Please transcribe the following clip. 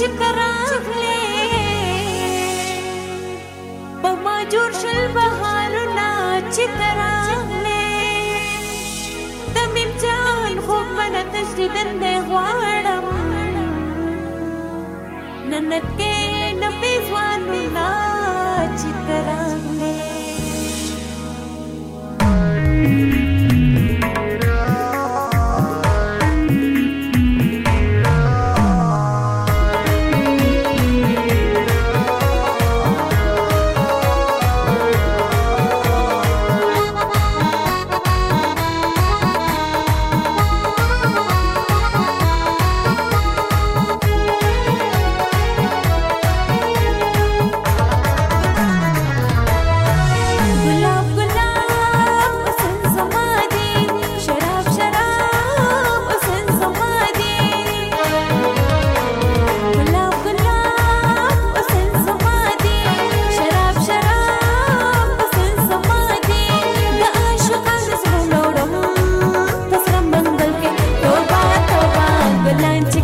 چې تراغلې په ما جوړ شل بهارونه چې تراغلې تمیم جان خو منا تجدیدن دی غواړم نن کې نبي ځوانونه چې تراغلې a line